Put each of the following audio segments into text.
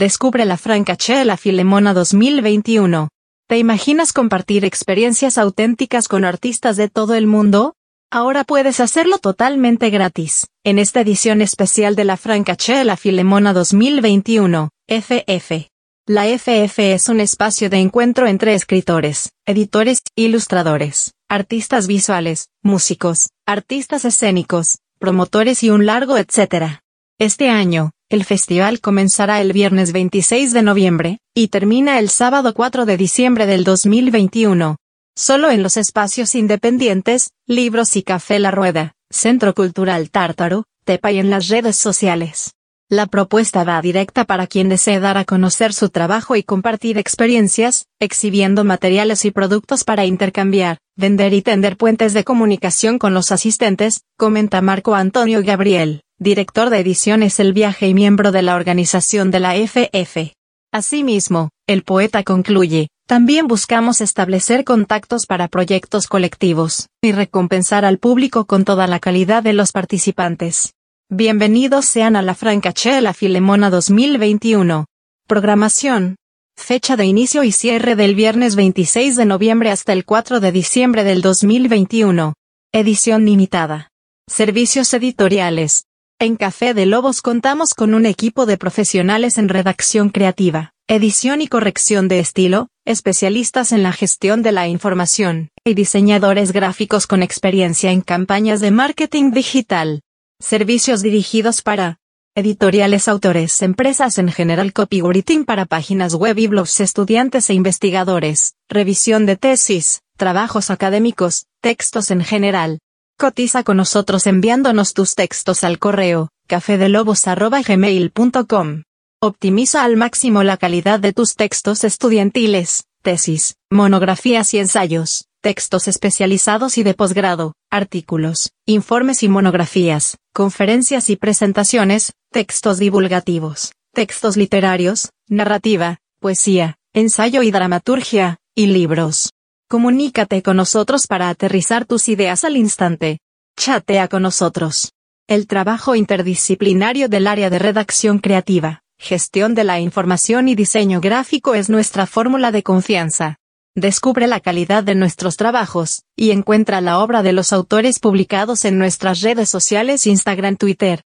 Descubre la Francache Filemona 2021. ¿Te imaginas compartir experiencias auténticas con artistas de todo el mundo? Ahora puedes hacerlo totalmente gratis. En esta edición especial de la Francache Filemona 2021, FF. La FF es un espacio de encuentro entre escritores, editores, ilustradores, artistas visuales, músicos, artistas escénicos, promotores y un largo etcétera. Este año, el festival comenzará el viernes 26 de noviembre, y termina el sábado 4 de diciembre del 2021. Solo en los espacios independientes, Libros y Café La Rueda, Centro Cultural Tártaro, Tepa y en las redes sociales. La propuesta va directa para quien desee dar a conocer su trabajo y compartir experiencias, exhibiendo materiales y productos para intercambiar, vender y tender puentes de comunicación con los asistentes, comenta Marco Antonio Gabriel director de ediciones El Viaje y miembro de la organización de la FF. Asimismo, el poeta concluye, también buscamos establecer contactos para proyectos colectivos, y recompensar al público con toda la calidad de los participantes. Bienvenidos sean a la Francachela Filemona 2021. Programación. Fecha de inicio y cierre del viernes 26 de noviembre hasta el 4 de diciembre del 2021. Edición limitada. Servicios editoriales. En Café de Lobos contamos con un equipo de profesionales en redacción creativa, edición y corrección de estilo, especialistas en la gestión de la información, y diseñadores gráficos con experiencia en campañas de marketing digital. Servicios dirigidos para editoriales, autores, empresas en general, copywriting para páginas web y blogs, estudiantes e investigadores, revisión de tesis, trabajos académicos, textos en general, Cotiza con nosotros enviándonos tus textos al correo cafedelobos.gmail.com. Optimiza al máximo la calidad de tus textos estudiantiles, tesis, monografías y ensayos, textos especializados y de posgrado, artículos, informes y monografías, conferencias y presentaciones, textos divulgativos, textos literarios, narrativa, poesía, ensayo y dramaturgia, y libros. Comunícate con nosotros para aterrizar tus ideas al instante. Chatea con nosotros. El trabajo interdisciplinario del área de redacción creativa, gestión de la información y diseño gráfico es nuestra fórmula de confianza. Descubre la calidad de nuestros trabajos, y encuentra la obra de los autores publicados en nuestras redes sociales Instagram Twitter.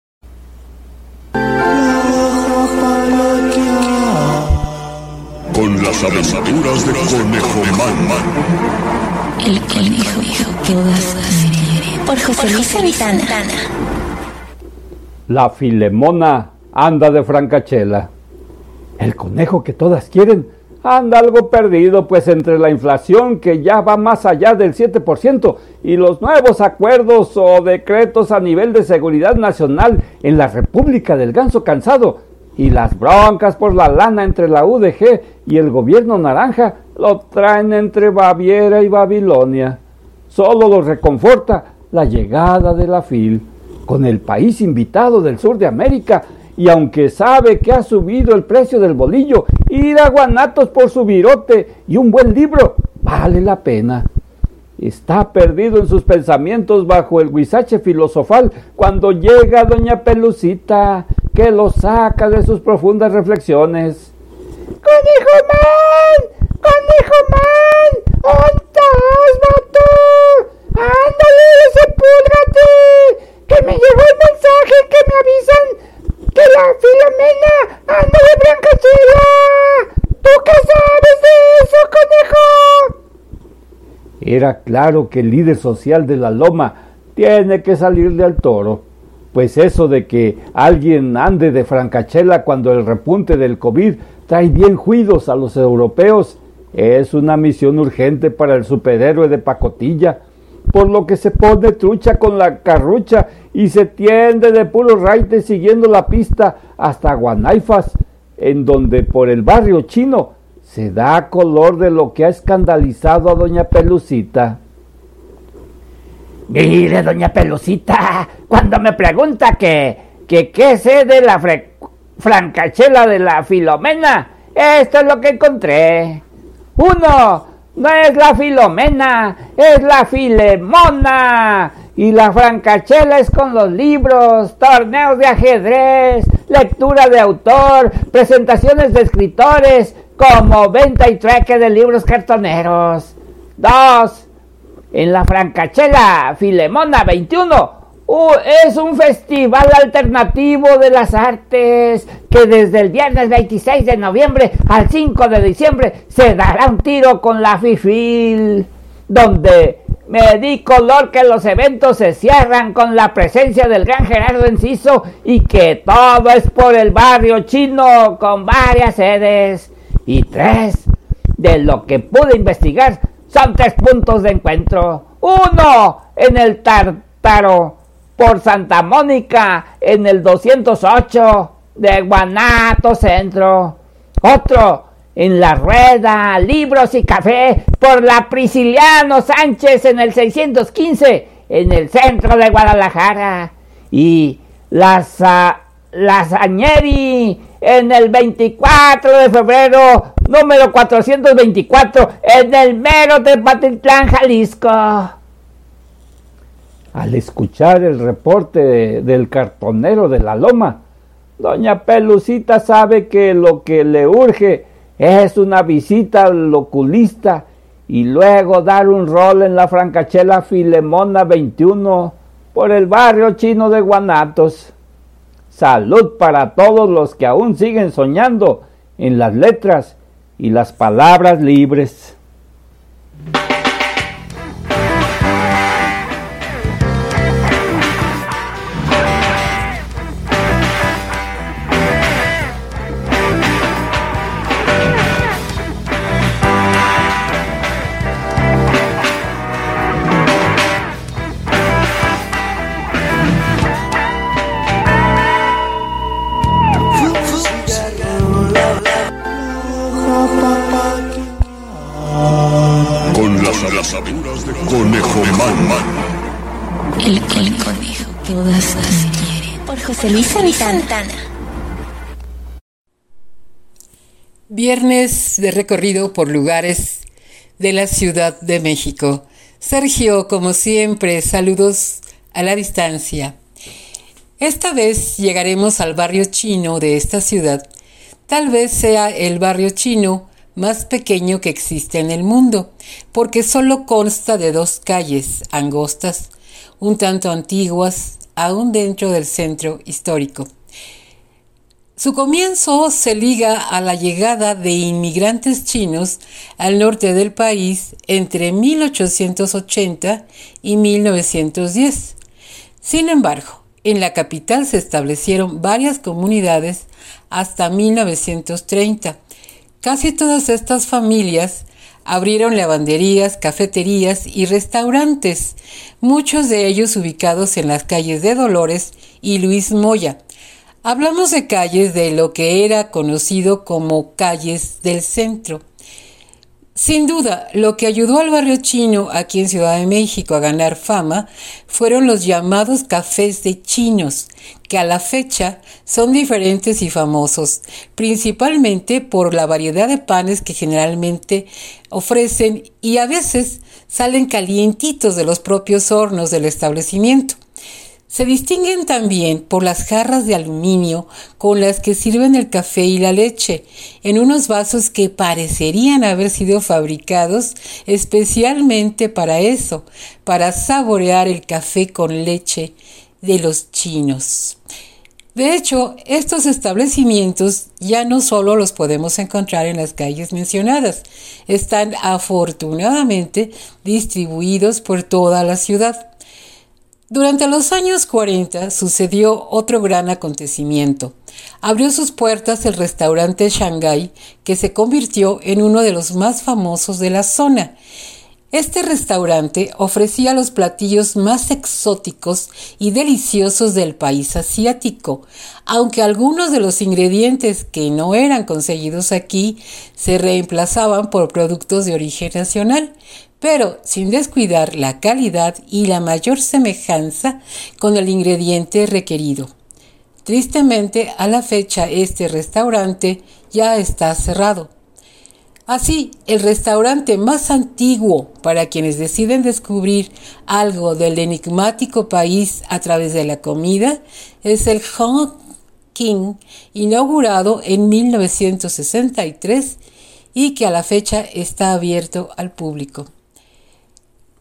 Las aventuras de Conejo Man. El conejo que todas Por José Luis La Filemona anda de francachela. El conejo que todas quieren anda algo perdido, pues entre la inflación que ya va más allá del 7% y los nuevos acuerdos o decretos a nivel de seguridad nacional en la República del Ganso Cansado y las broncas por la lana entre la UDG y el gobierno naranja lo traen entre Baviera y Babilonia. Solo lo reconforta la llegada de la FIL con el país invitado del sur de América y aunque sabe que ha subido el precio del bolillo, ir a Guanatos por su virote y un buen libro vale la pena. Está perdido en sus pensamientos bajo el guisache filosofal cuando llega doña Pelucita, que lo saca de sus profundas reflexiones. ¡Conejo man! ¡Conejo man! ¿Dónde estás, vato? ¡Ándale, sepúlgate! ¡Que me llegó el mensaje que me avisan que la Filomena anda de Brancachela. ¿Tú qué sabes de eso, conejo? Era claro que el líder social de la loma tiene que salirle al toro. Pues eso de que alguien ande de francachela cuando el repunte del COVID trae bien juidos a los europeos es una misión urgente para el superhéroe de pacotilla por lo que se pone trucha con la carrucha y se tiende de puro raite siguiendo la pista hasta Guanaifas, en donde por el barrio chino se da color de lo que ha escandalizado a doña Pelucita. Mire, doña Pelucita, cuando me pregunta que, que qué sé de la francachela de la Filomena, esto es lo que encontré. Uno, no es la Filomena, es la Filemona. Y la francachela es con los libros, torneos de ajedrez, lectura de autor, presentaciones de escritores, como venta y treque de libros cartoneros. Dos, en la francachela Filemona 21 Uh, es un festival alternativo de las artes que desde el viernes 26 de noviembre al 5 de diciembre se dará un tiro con la FIFIL, donde me di color que los eventos se cierran con la presencia del gran Gerardo Enciso y que todo es por el barrio chino con varias sedes. Y tres, de lo que pude investigar, son tres puntos de encuentro. Uno en el Tartaro por Santa Mónica en el 208 de Guanato Centro. Otro en La Rueda, Libros y Café por la Prisciliano Sánchez en el 615 en el centro de Guadalajara. Y las Lasañeri en el 24 de febrero, número 424, en el mero de Patitlán, Jalisco. Al escuchar el reporte del cartonero de la loma, doña Pelucita sabe que lo que le urge es una visita al oculista y luego dar un rol en la francachela Filemona 21 por el barrio chino de Guanatos. Salud para todos los que aún siguen soñando en las letras y las palabras libres. Viernes de recorrido por lugares de la Ciudad de México. Sergio, como siempre, saludos a la distancia. Esta vez llegaremos al barrio chino de esta ciudad. Tal vez sea el barrio chino más pequeño que existe en el mundo, porque solo consta de dos calles angostas, un tanto antiguas, aún dentro del centro histórico. Su comienzo se liga a la llegada de inmigrantes chinos al norte del país entre 1880 y 1910. Sin embargo, en la capital se establecieron varias comunidades hasta 1930. Casi todas estas familias abrieron lavanderías, cafeterías y restaurantes, muchos de ellos ubicados en las calles de Dolores y Luis Moya. Hablamos de calles de lo que era conocido como calles del centro. Sin duda, lo que ayudó al barrio chino aquí en Ciudad de México a ganar fama fueron los llamados cafés de chinos, que a la fecha son diferentes y famosos, principalmente por la variedad de panes que generalmente ofrecen y a veces salen calientitos de los propios hornos del establecimiento. Se distinguen también por las jarras de aluminio con las que sirven el café y la leche, en unos vasos que parecerían haber sido fabricados especialmente para eso, para saborear el café con leche de los chinos. De hecho, estos establecimientos ya no solo los podemos encontrar en las calles mencionadas, están afortunadamente distribuidos por toda la ciudad. Durante los años 40 sucedió otro gran acontecimiento. Abrió sus puertas el restaurante Shanghai, que se convirtió en uno de los más famosos de la zona. Este restaurante ofrecía los platillos más exóticos y deliciosos del país asiático, aunque algunos de los ingredientes que no eran conseguidos aquí se reemplazaban por productos de origen nacional, pero sin descuidar la calidad y la mayor semejanza con el ingrediente requerido. Tristemente, a la fecha este restaurante ya está cerrado. Así, el restaurante más antiguo para quienes deciden descubrir algo del enigmático país a través de la comida es el Hong King, inaugurado en 1963 y que a la fecha está abierto al público.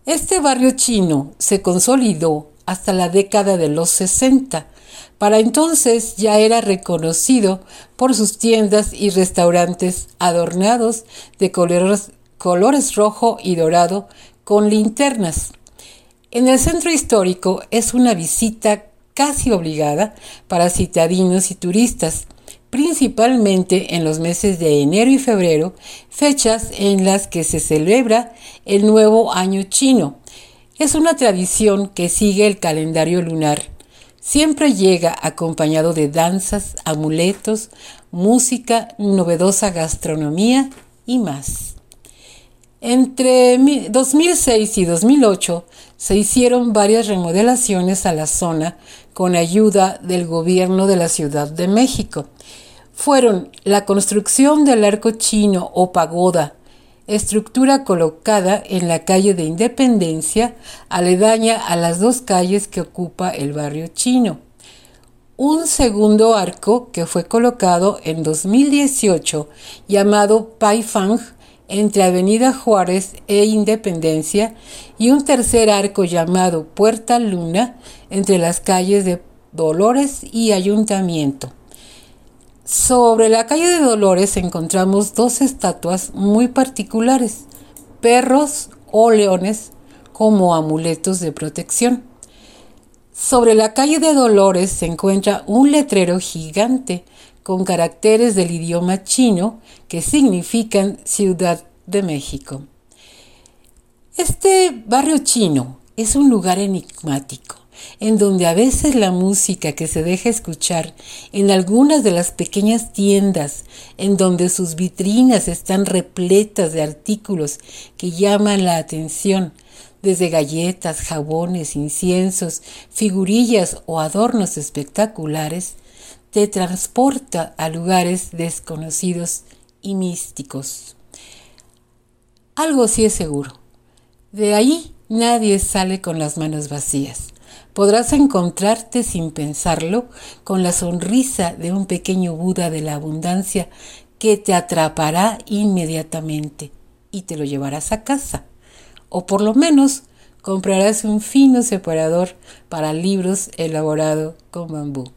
Este barrio chino se consolidó hasta la década de los 60. Para entonces ya era reconocido por sus tiendas y restaurantes adornados de colores, rojo y dorado con linternas. En el centro histórico es una visita casi obligada para citadinos y turistas principalmente en los meses de enero y febrero, fechas en las que se celebra el nuevo año chino. Es una tradición que sigue el calendario lunar. Siempre llega acompañado de danzas, amuletos, música, novedosa gastronomía y más. Entre 2006 y 2008 se hicieron varias remodelaciones a la zona con ayuda del gobierno de la Ciudad de México. Fueron la construcción del arco chino o pagoda, estructura colocada en la calle de Independencia, aledaña a las dos calles que ocupa el barrio chino. Un segundo arco que fue colocado en 2018 llamado Paifang entre Avenida Juárez e Independencia y un tercer arco llamado Puerta Luna entre las calles de Dolores y Ayuntamiento. Sobre la calle de Dolores encontramos dos estatuas muy particulares, perros o leones como amuletos de protección. Sobre la calle de Dolores se encuentra un letrero gigante con caracteres del idioma chino que significan Ciudad de México. Este barrio chino es un lugar enigmático, en donde a veces la música que se deja escuchar en algunas de las pequeñas tiendas, en donde sus vitrinas están repletas de artículos que llaman la atención, desde galletas, jabones, inciensos, figurillas o adornos espectaculares, te transporta a lugares desconocidos y místicos. Algo sí es seguro. De ahí nadie sale con las manos vacías. Podrás encontrarte sin pensarlo con la sonrisa de un pequeño Buda de la abundancia que te atrapará inmediatamente y te lo llevarás a casa. O por lo menos comprarás un fino separador para libros elaborado con bambú.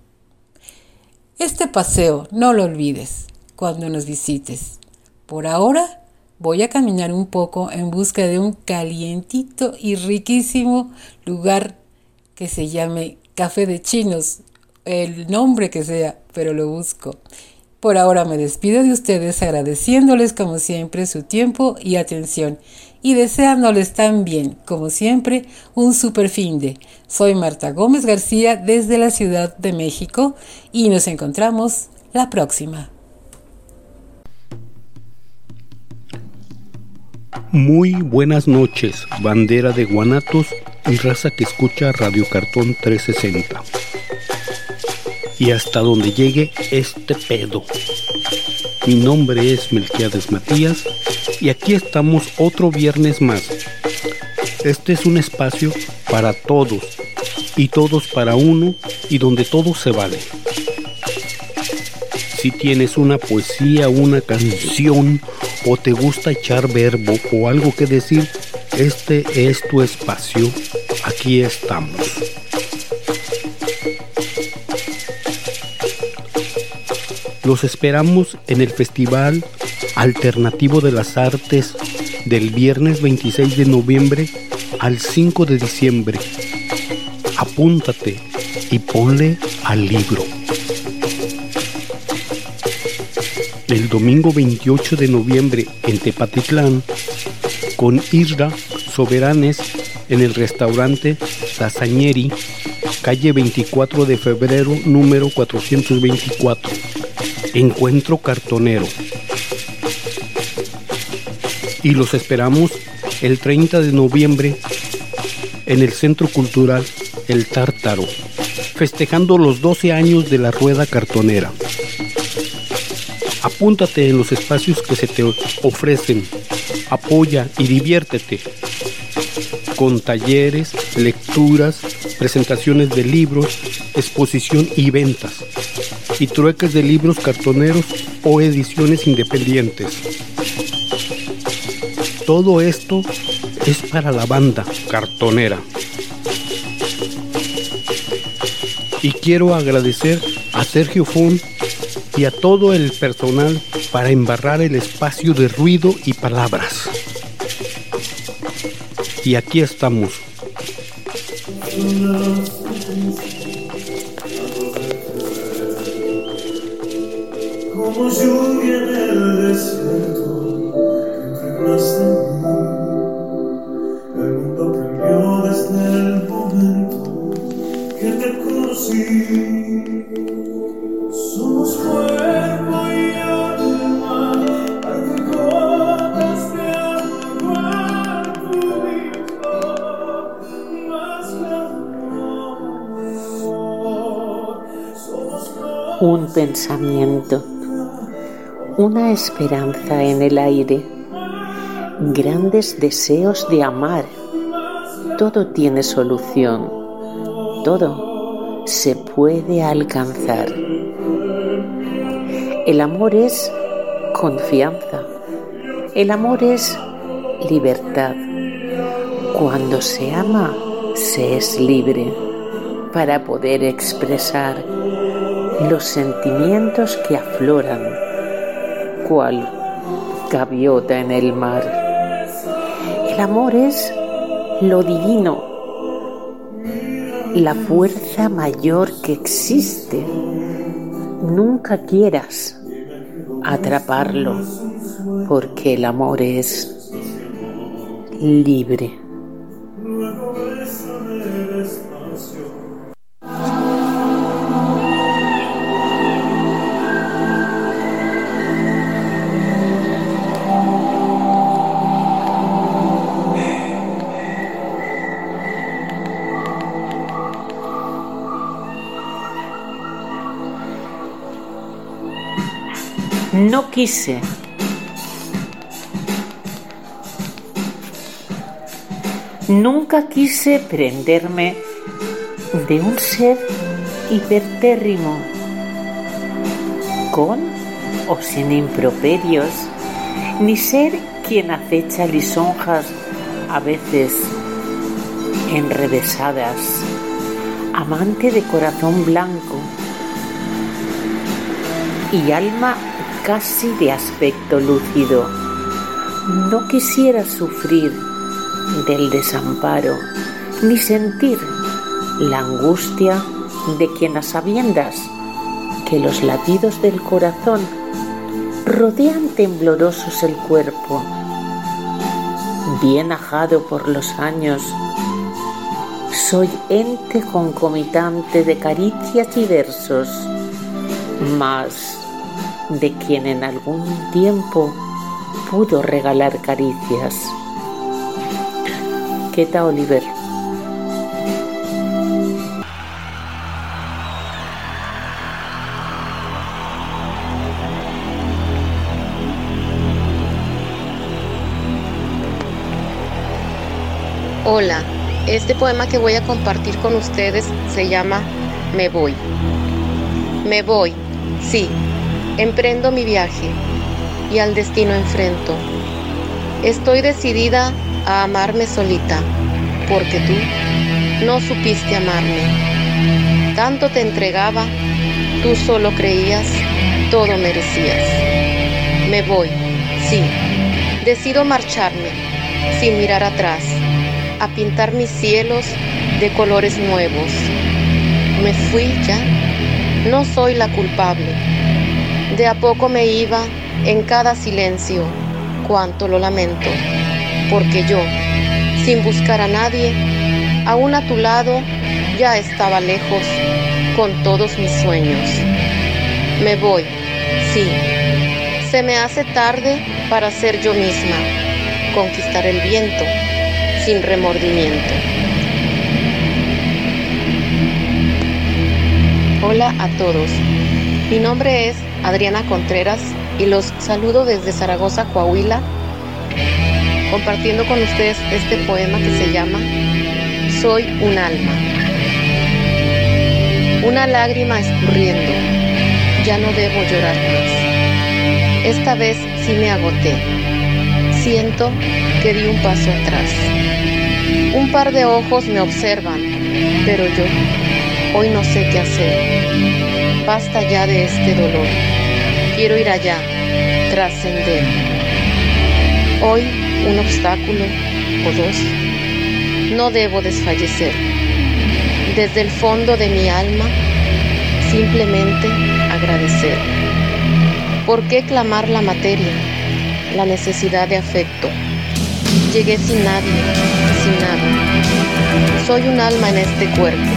Este paseo no lo olvides cuando nos visites. Por ahora voy a caminar un poco en busca de un calientito y riquísimo lugar que se llame Café de Chinos, el nombre que sea, pero lo busco. Por ahora me despido de ustedes agradeciéndoles como siempre su tiempo y atención y deseándoles también, como siempre, un super fin de. Soy Marta Gómez García desde la Ciudad de México y nos encontramos la próxima. Muy buenas noches, bandera de guanatos y raza que escucha Radio Cartón 360 y hasta donde llegue este pedo. Mi nombre es Melquiades Matías y aquí estamos otro viernes más. Este es un espacio para todos y todos para uno y donde todo se vale. Si tienes una poesía, una canción o te gusta echar verbo o algo que decir, este es tu espacio. Aquí estamos. Los esperamos en el Festival Alternativo de las Artes del viernes 26 de noviembre al 5 de diciembre. Apúntate y ponle al libro. El domingo 28 de noviembre en Tepatitlán con Isra Soberanes en el restaurante Lasañeri, calle 24 de febrero, número 424. Encuentro Cartonero. Y los esperamos el 30 de noviembre en el Centro Cultural El Tártaro, festejando los 12 años de la Rueda Cartonera. Apúntate en los espacios que se te ofrecen, apoya y diviértete con talleres, lecturas, presentaciones de libros, exposición y ventas y trueques de libros cartoneros o ediciones independientes. Todo esto es para la banda cartonera. Y quiero agradecer a Sergio Fon y a todo el personal para embarrar el espacio de ruido y palabras. Y aquí estamos. Pensamiento una esperanza en el aire, grandes deseos de amar. Todo tiene solución, todo se puede alcanzar. El amor es confianza, el amor es libertad. Cuando se ama, se es libre para poder expresar los sentimientos que afloran cual gaviota en el mar. El amor es lo divino, la fuerza mayor que existe. Nunca quieras atraparlo, porque el amor es libre. No quise. Nunca quise prenderme de un ser hipertérrimo, con o sin improperios, ni ser quien acecha lisonjas a veces enrevesadas, amante de corazón blanco, y alma casi de aspecto lúcido. No quisiera sufrir del desamparo ni sentir la angustia de quien a sabiendas que los latidos del corazón rodean temblorosos el cuerpo, bien ajado por los años, soy ente concomitante de caricias y versos, mas de quien en algún tiempo pudo regalar caricias. Queta Oliver. Hola, este poema que voy a compartir con ustedes se llama Me voy. Me voy, sí, emprendo mi viaje y al destino enfrento. Estoy decidida a amarme solita, porque tú no supiste amarme. Tanto te entregaba, tú solo creías, todo merecías. Me voy, sí, decido marcharme, sin mirar atrás a pintar mis cielos de colores nuevos. Me fui ya, no soy la culpable. De a poco me iba en cada silencio, cuánto lo lamento, porque yo, sin buscar a nadie, aún a tu lado, ya estaba lejos con todos mis sueños. Me voy, sí, se me hace tarde para ser yo misma, conquistar el viento sin remordimiento. Hola a todos, mi nombre es Adriana Contreras y los saludo desde Zaragoza, Coahuila, compartiendo con ustedes este poema que se llama Soy un alma. Una lágrima escurriendo, ya no debo llorar más. Esta vez sí me agoté. Siento que di un paso atrás. Un par de ojos me observan, pero yo hoy no sé qué hacer. Basta ya de este dolor. Quiero ir allá, trascender. Hoy un obstáculo o dos. No debo desfallecer. Desde el fondo de mi alma, simplemente agradecer. ¿Por qué clamar la materia, la necesidad de afecto? Llegué sin nadie, sin nada. Soy un alma en este cuerpo.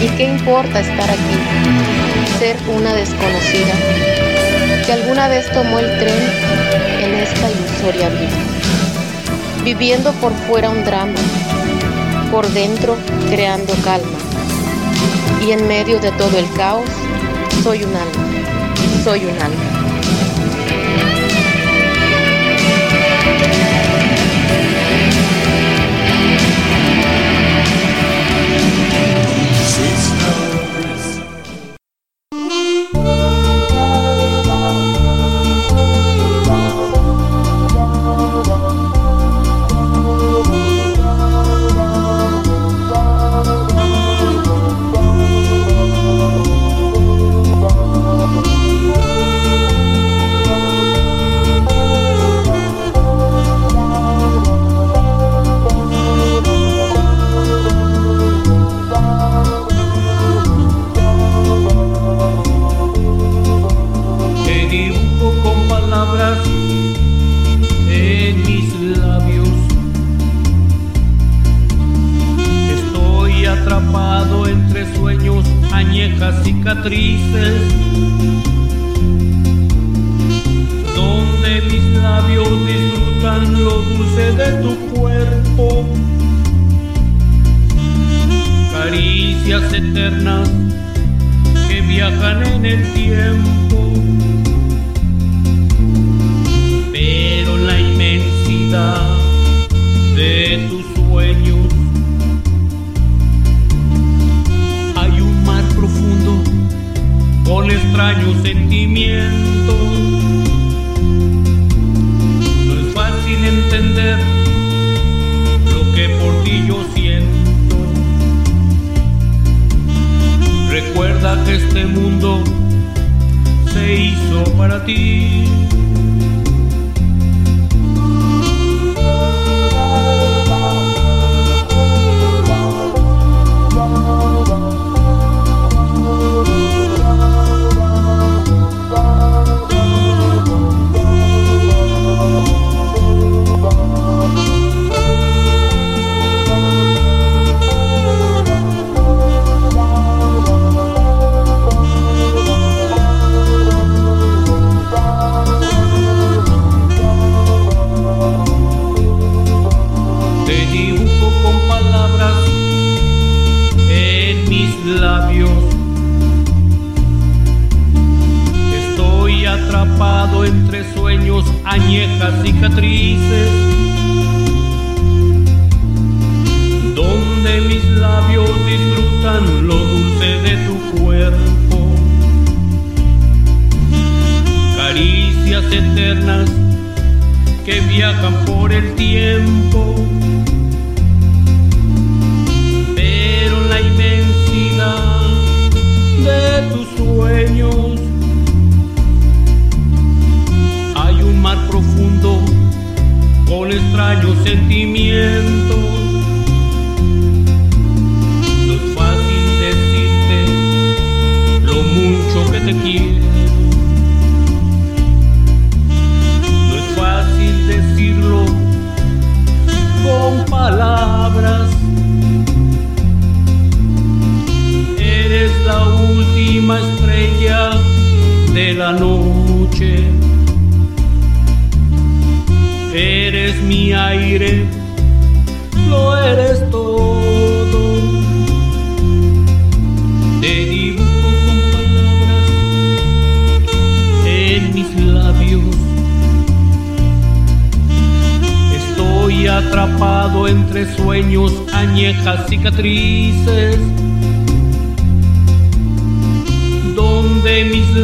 ¿Y qué importa estar aquí? Ser una desconocida que alguna vez tomó el tren en esta ilusoria vida. Viviendo por fuera un drama, por dentro creando calma. Y en medio de todo el caos, soy un alma, soy un alma.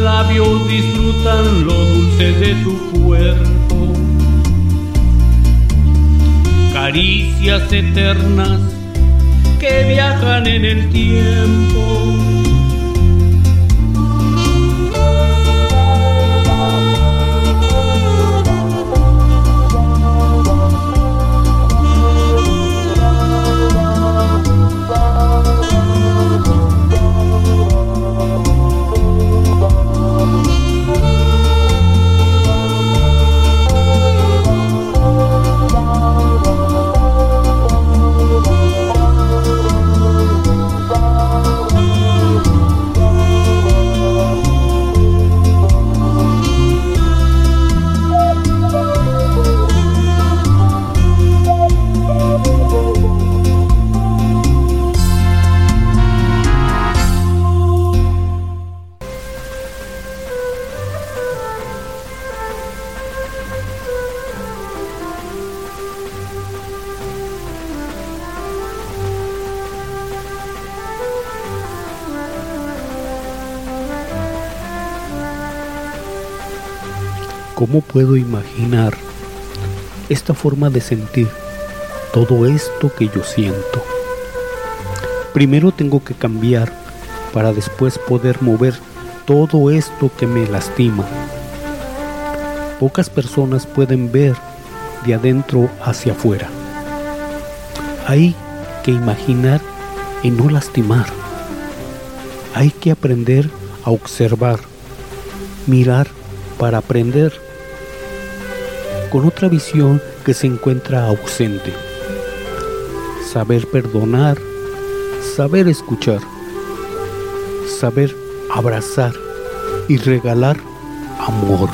labios disfrutan lo dulce de tu cuerpo. Caricias eternas que viajan en el tiempo ¿Cómo puedo imaginar esta forma de sentir todo esto que yo siento? Primero tengo que cambiar para después poder mover todo esto que me lastima. Pocas personas pueden ver de adentro hacia afuera. Hay que imaginar y no lastimar. Hay que aprender a observar, mirar para aprender con otra visión que se encuentra ausente. Saber perdonar, saber escuchar, saber abrazar y regalar amor.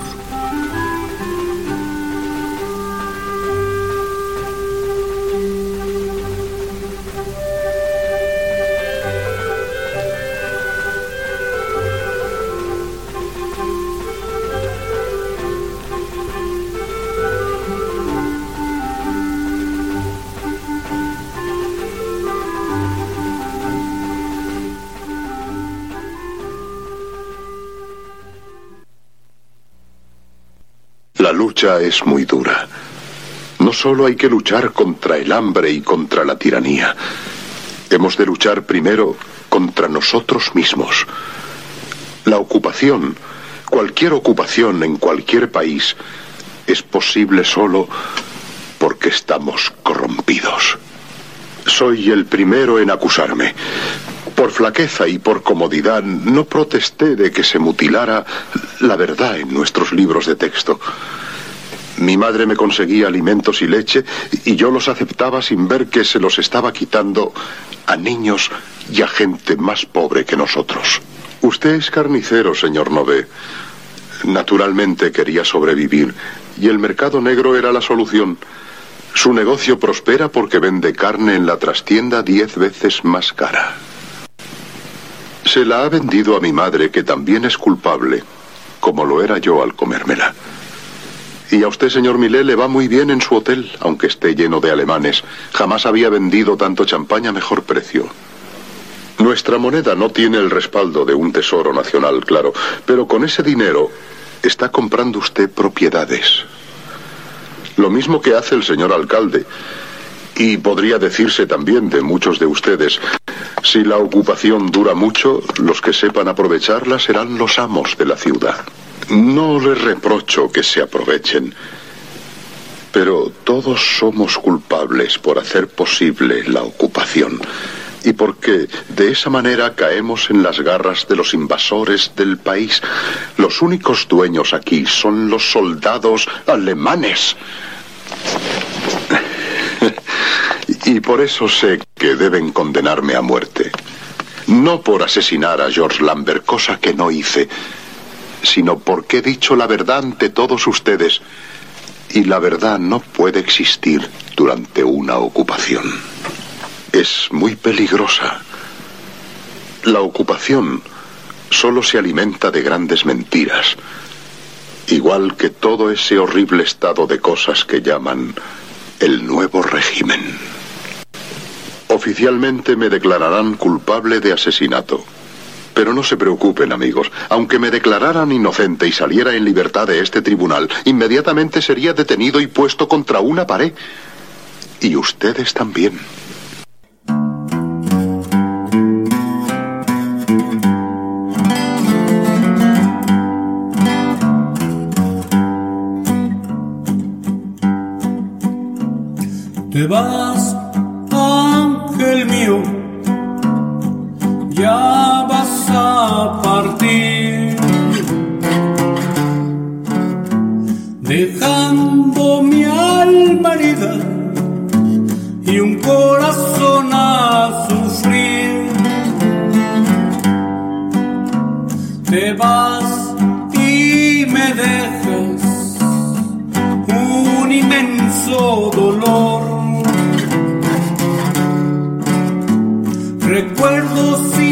Es muy dura. No solo hay que luchar contra el hambre y contra la tiranía. Hemos de luchar primero contra nosotros mismos. La ocupación Cualquier ocupación en cualquier país es posible solo porque estamos corrompidos. Soy el primero en acusarme. Por flaqueza y por comodidad no protesté de que se mutilara la verdad en nuestros libros de texto. Mi madre me conseguía alimentos y leche y yo los aceptaba sin ver que se los estaba quitando a niños y a gente más pobre que nosotros. Usted es carnicero, señor Nové. Naturalmente quería sobrevivir y el mercado negro era la solución. Su negocio prospera porque vende carne en la trastienda diez veces más cara. Se la ha vendido a mi madre, que también es culpable, como lo era yo al comérmela. Y a usted, señor Millet, le va muy bien en su hotel, aunque esté lleno de alemanes. Jamás había vendido tanto champaña a mejor precio. Nuestra moneda no tiene el respaldo de un tesoro nacional, claro, pero con ese dinero está comprando usted propiedades. Lo mismo que hace el señor alcalde. Y podría decirse también de muchos de ustedes, si la ocupación dura mucho, los que sepan aprovecharla serán los amos de la ciudad. No les reprocho que se aprovechen, pero todos somos culpables por hacer posible la ocupación y porque de esa manera caemos en las garras de los invasores del país. Los únicos dueños aquí son los soldados alemanes. y por eso sé que deben condenarme a muerte. No por asesinar a George Lambert, cosa que no hice, sino porque he dicho la verdad ante todos ustedes. Y la verdad no puede existir durante una ocupación. Es muy peligrosa. La ocupación solo se alimenta de grandes mentiras, igual que todo ese horrible estado de cosas que llaman el nuevo régimen. Oficialmente me declararán culpable de asesinato. Pero no se preocupen, amigos. Aunque me declararan inocente y saliera en libertad de este tribunal, inmediatamente sería detenido y puesto contra una pared. Y ustedes también. Te vas, ángel mío, ya a partir, dejando mi alma herida y un corazón a sufrir. Te vas y me dejas un inmenso dolor. Recuerdos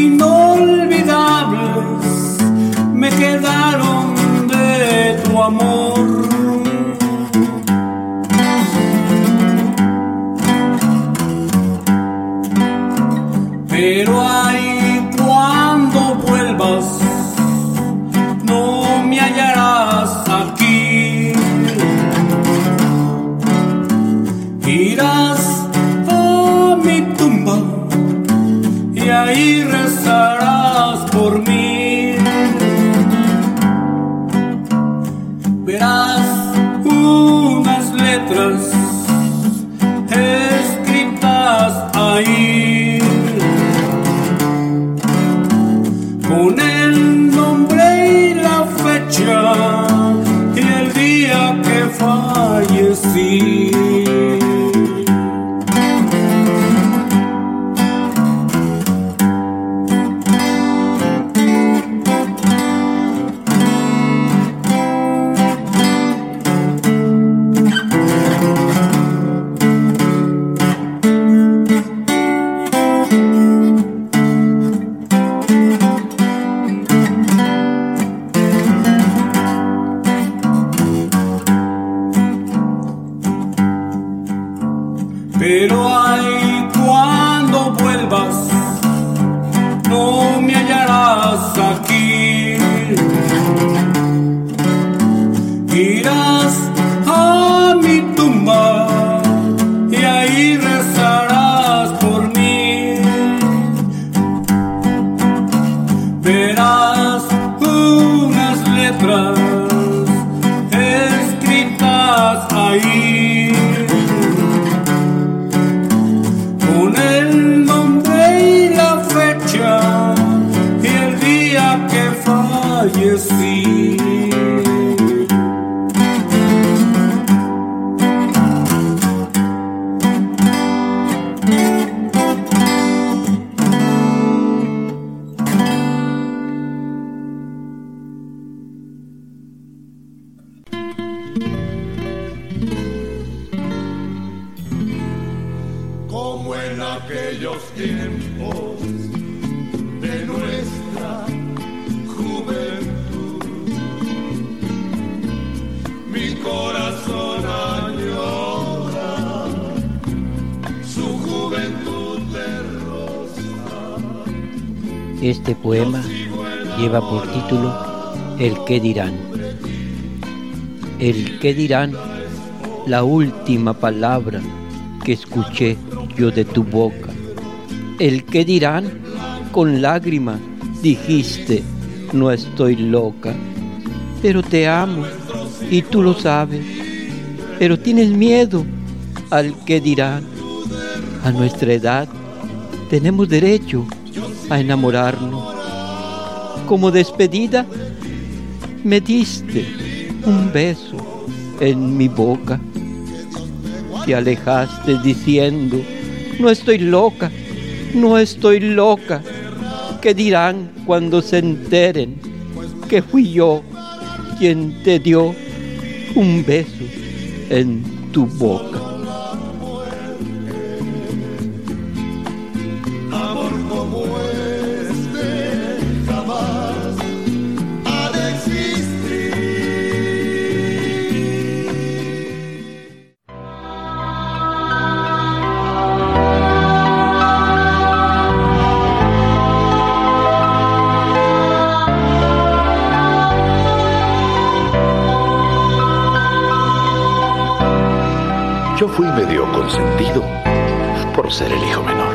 fallecí. como El qué dirán. El qué dirán, la última palabra que escuché yo de tu boca. El qué dirán, con lágrimas dijiste, no estoy loca, pero te amo y tú lo sabes, pero tienes miedo al que dirán. A nuestra edad tenemos derecho a enamorarnos. Como despedida, me diste un beso en mi boca. Te alejaste diciendo, no estoy loca, no estoy loca. ¿Qué dirán cuando se enteren que fui yo quien te dio un beso en tu boca? Fui medio consentido por ser el hijo menor.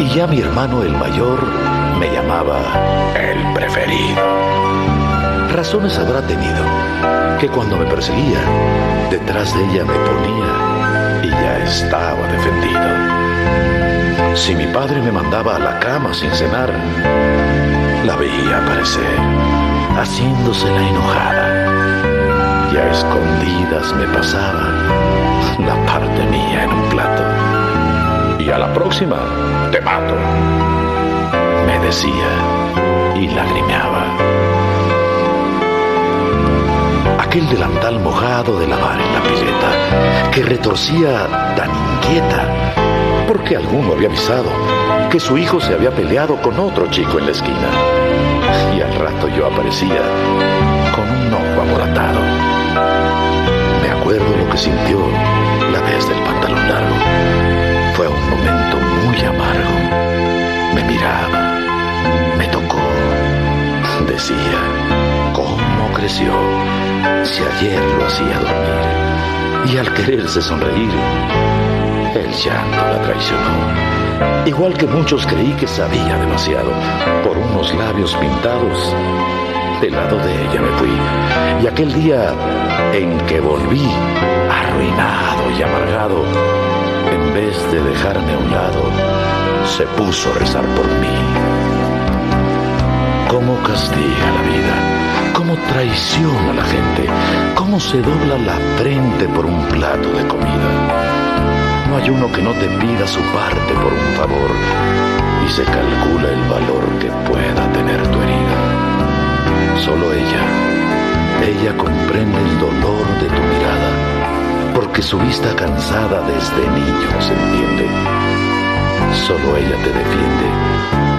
Y ya mi hermano el mayor me llamaba el preferido. Razones habrá tenido que cuando me perseguía, detrás de ella me ponía y ya estaba defendido. Si mi padre me mandaba a la cama sin cenar, la veía aparecer, haciéndose la enojada. Escondidas me pasaba la parte mía en un plato. Y a la próxima te mato, me decía y lagrimeaba. Aquel delantal mojado de lavar en la pileta, que retorcía tan inquieta, porque alguno había avisado que su hijo se había peleado con otro chico en la esquina. Y al rato yo aparecía con un ojo amoratado. Me acuerdo lo que sintió la vez del pantalón largo. Fue un momento muy amargo. Me miraba, me tocó, decía, ¿cómo creció? Si ayer lo hacía dormir. Y al quererse sonreír, el llanto la traicionó. Igual que muchos creí que sabía demasiado por unos labios pintados. Del lado de ella me fui. Y aquel día en que volví, arruinado y amargado, en vez de dejarme a un lado, se puso a rezar por mí. Cómo castiga la vida, cómo traiciona a la gente, cómo se dobla la frente por un plato de comida. No hay uno que no te pida su parte por un favor y se calcula el valor que pueda tener. Solo ella, ella comprende el dolor de tu mirada, porque su vista cansada desde niño se entiende. Solo ella te defiende,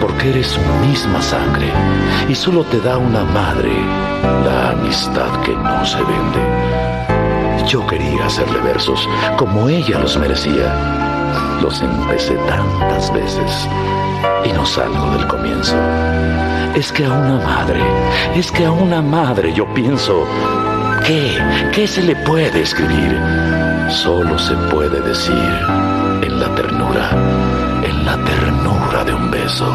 porque eres su misma sangre y solo te da una madre la amistad que no se vende. Yo quería hacerle versos como ella los merecía. Los empecé tantas veces y no salgo del comienzo. Es que a una madre, es que a una madre yo pienso, ¿qué? ¿Qué se le puede escribir? Solo se puede decir en la ternura, en la ternura de un beso.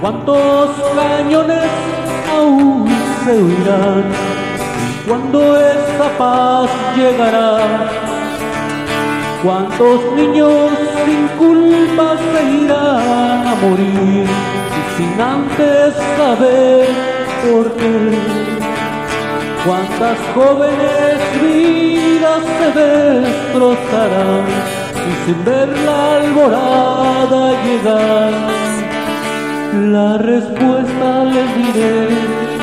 ¿Cuántos cañones aún se oirán? ¿Y cuándo esa paz llegará? ¿Cuántos niños sin culpa se irán a morir y sin antes saber por qué? ¿Cuántas jóvenes vidas se destrozarán y sin ver la alborada llegar? La respuesta les diré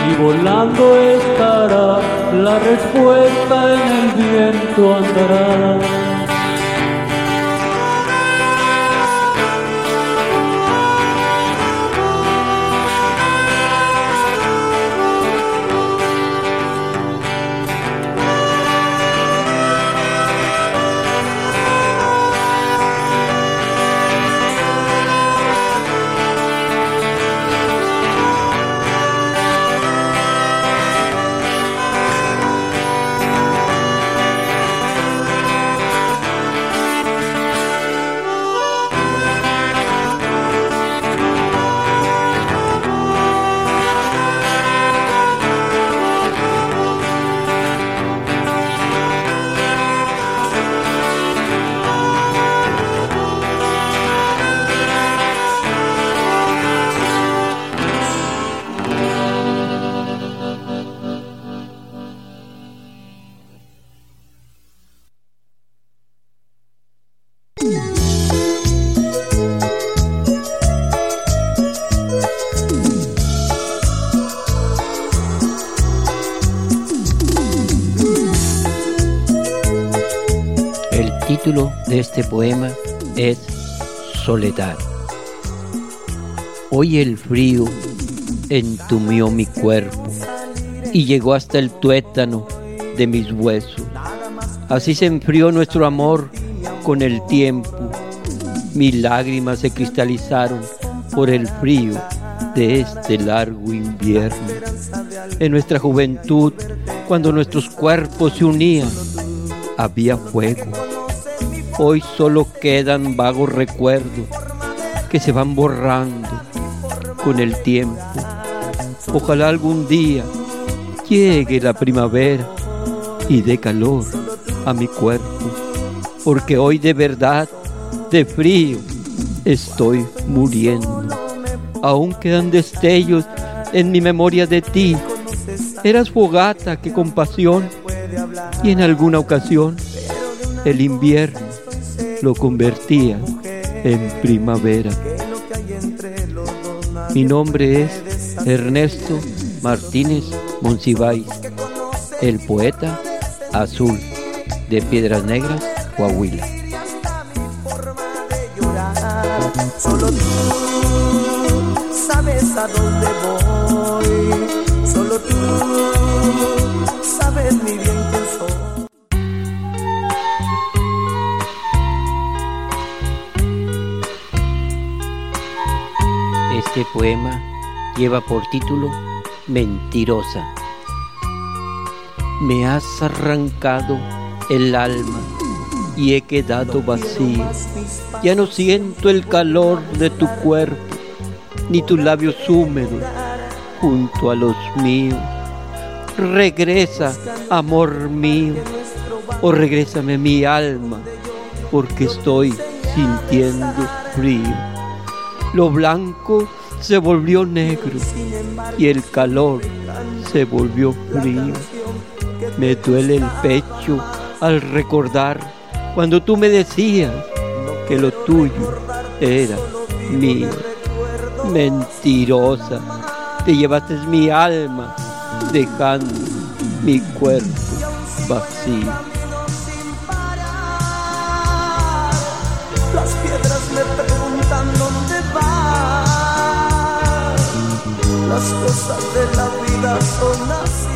y volando estará, la respuesta en el viento andará. Título de este poema es Soledad. Hoy el frío entumió mi cuerpo y llegó hasta el tuétano de mis huesos. Así se enfrió nuestro amor con el tiempo. Mis lágrimas se cristalizaron por el frío de este largo invierno. En nuestra juventud, cuando nuestros cuerpos se unían, había fuego Hoy solo quedan vagos recuerdos que se van borrando con el tiempo. Ojalá algún día llegue la primavera y dé calor a mi cuerpo, porque hoy de verdad, de frío, estoy muriendo. Aún quedan destellos en mi memoria de ti. Eras fogata que con pasión y en alguna ocasión el invierno lo convertía en primavera. Mi nombre es Ernesto Martínez Monsiváis, el poeta azul de Piedras Negras, Coahuila. Solo tú sabes a dónde voy, solo tú Este poema lleva por título Mentirosa. Me has arrancado el alma y he quedado vacío. Ya no siento el calor de tu cuerpo, ni tus labios húmedos junto a los míos. Regresa, amor mío, o regrésame mi alma, porque estoy sintiendo frío. Lo blanco se volvió negro y el calor se volvió frío. Me duele el pecho al recordar cuando tú me decías que lo tuyo era mío. Mentirosa, te llevaste mi alma, dejando mi cuerpo vacío. Las cosas de la vida son así.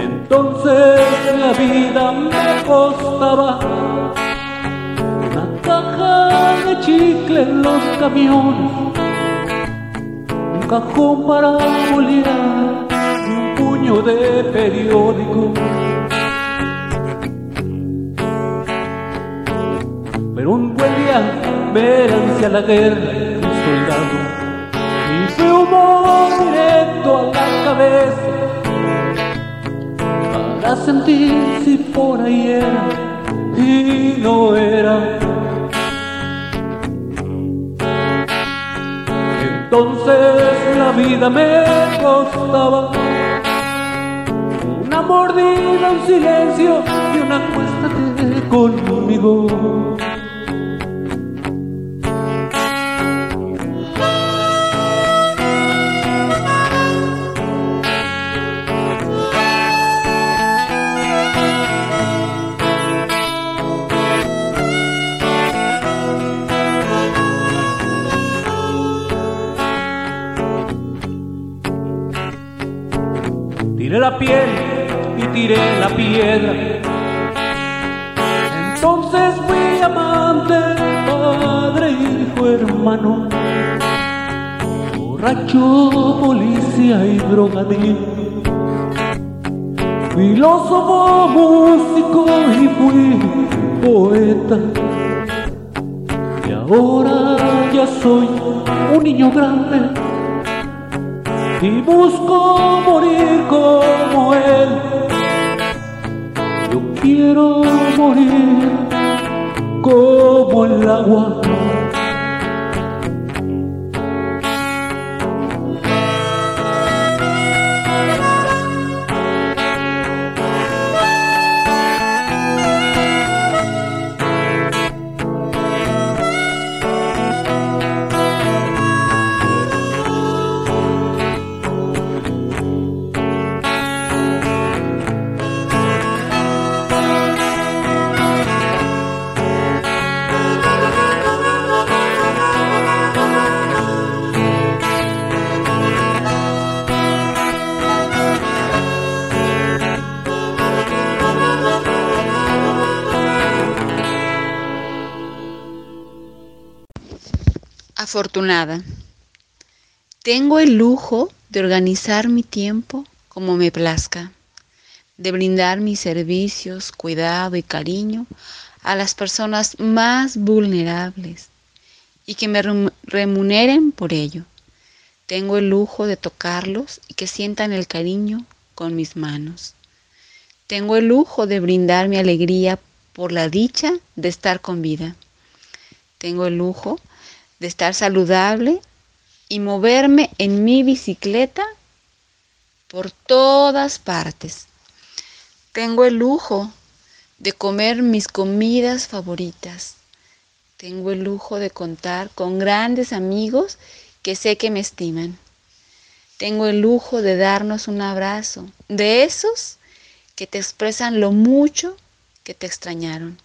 Entonces la vida me costaba una caja de chicle en los camiones, un cajón para bolear y un puño de periódico. Pero un buen día me lancé a la guerra, a la cabeza para sentir si por ahí era y no era. Entonces la vida me costaba una mordida, un silencio y una acuéstate conmigo. Borracho, policía y drogadicto. Filósofo, músico y fui poeta. Y ahora ya soy un niño grande y busco morir Afortunada. Tengo el lujo de organizar mi tiempo como me plazca, de brindar mis servicios, cuidado y cariño a las personas más vulnerables y que me rem- remuneren por ello. Tengo el lujo de tocarlos y que sientan el cariño con mis manos. Tengo el lujo de brindar mi alegría por la dicha de estar con vida. Tengo el lujo de estar saludable y moverme en mi bicicleta por todas partes. Tengo el lujo de comer mis comidas favoritas. Tengo el lujo de contar con grandes amigos que sé que me estiman. Tengo el lujo de darnos un abrazo, de esos que te expresan lo mucho que te extrañaron.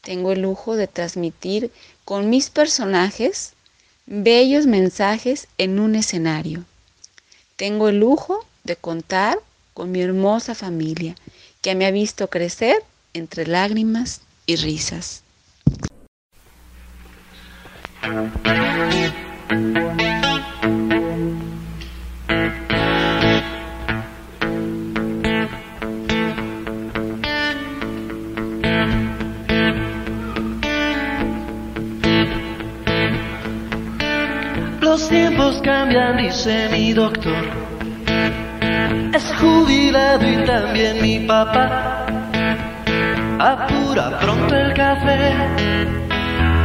Tengo el lujo de transmitir con mis personajes bellos mensajes en un escenario. Tengo el lujo de contar con mi hermosa familia que me ha visto crecer entre lágrimas y risas. Tiempos cambian, dice mi doctor. Es jubilado y también mi papá. Apura pronto el café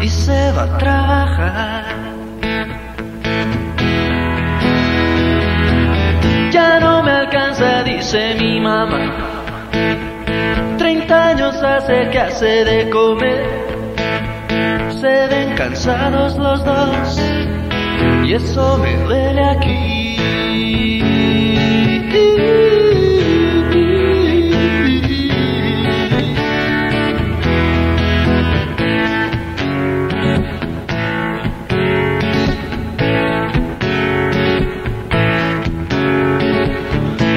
y se va a trabajar. Ya no me alcanza, dice mi mamá. Treinta años hace que hace de comer. Se ven cansados los dos y eso me duele aquí.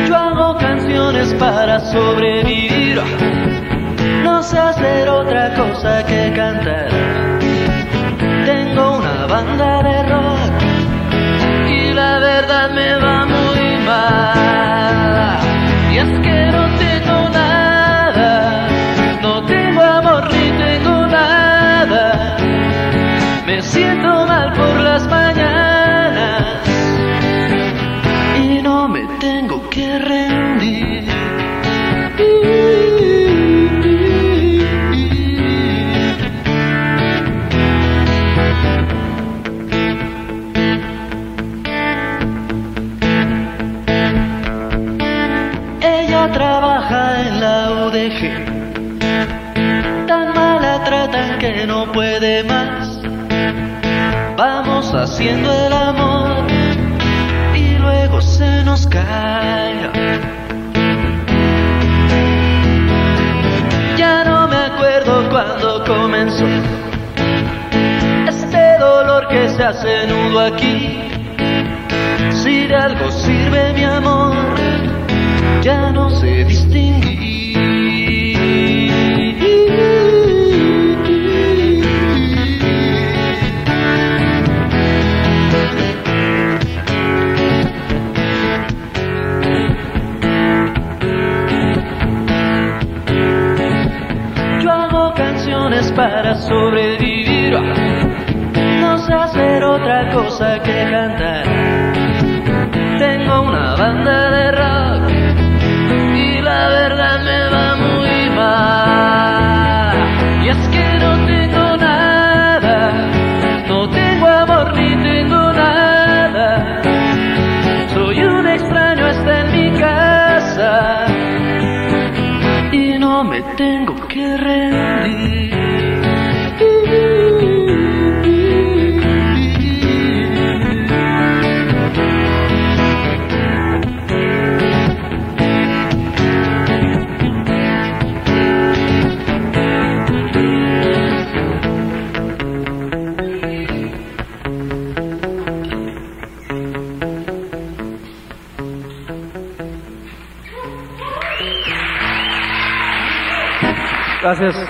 Yo hago canciones para sobrevivir. No sé hacer otra cosa que cantar. Tengo una banda haciendo el amor y luego se nos cae. Ya no me acuerdo cuando comenzó este dolor que se hace nudo aquí. Si de algo sirve mi amor, ya no sé distinguir. Para sobrevivir. No sé hacer otra cosa que cantar. Tengo una banda de rock Gracias.